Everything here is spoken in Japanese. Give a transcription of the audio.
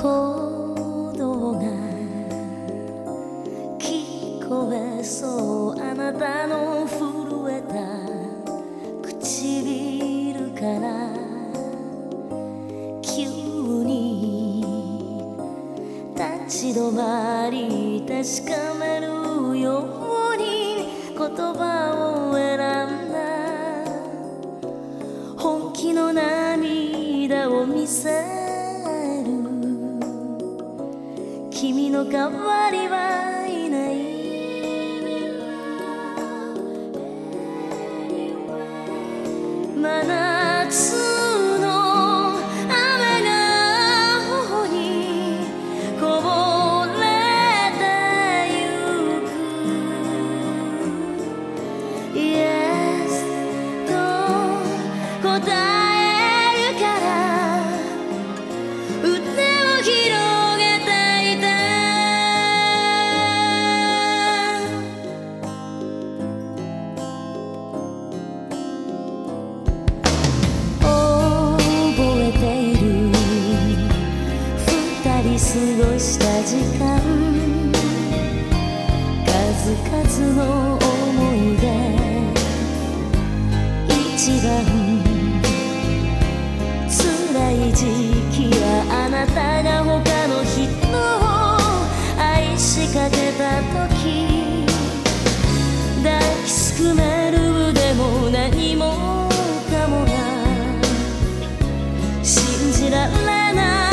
炎が聞こえそうあなたの震えた。唇から急に立ち止まり確かめるように言葉を選んだ。本気の涙を見せ君の代わりはいない。真夏二人過ごした時間数々の思い出一番辛い時期やあなたが他の人を愛しかけた時抱きすくめるでも何もかもが信じられなか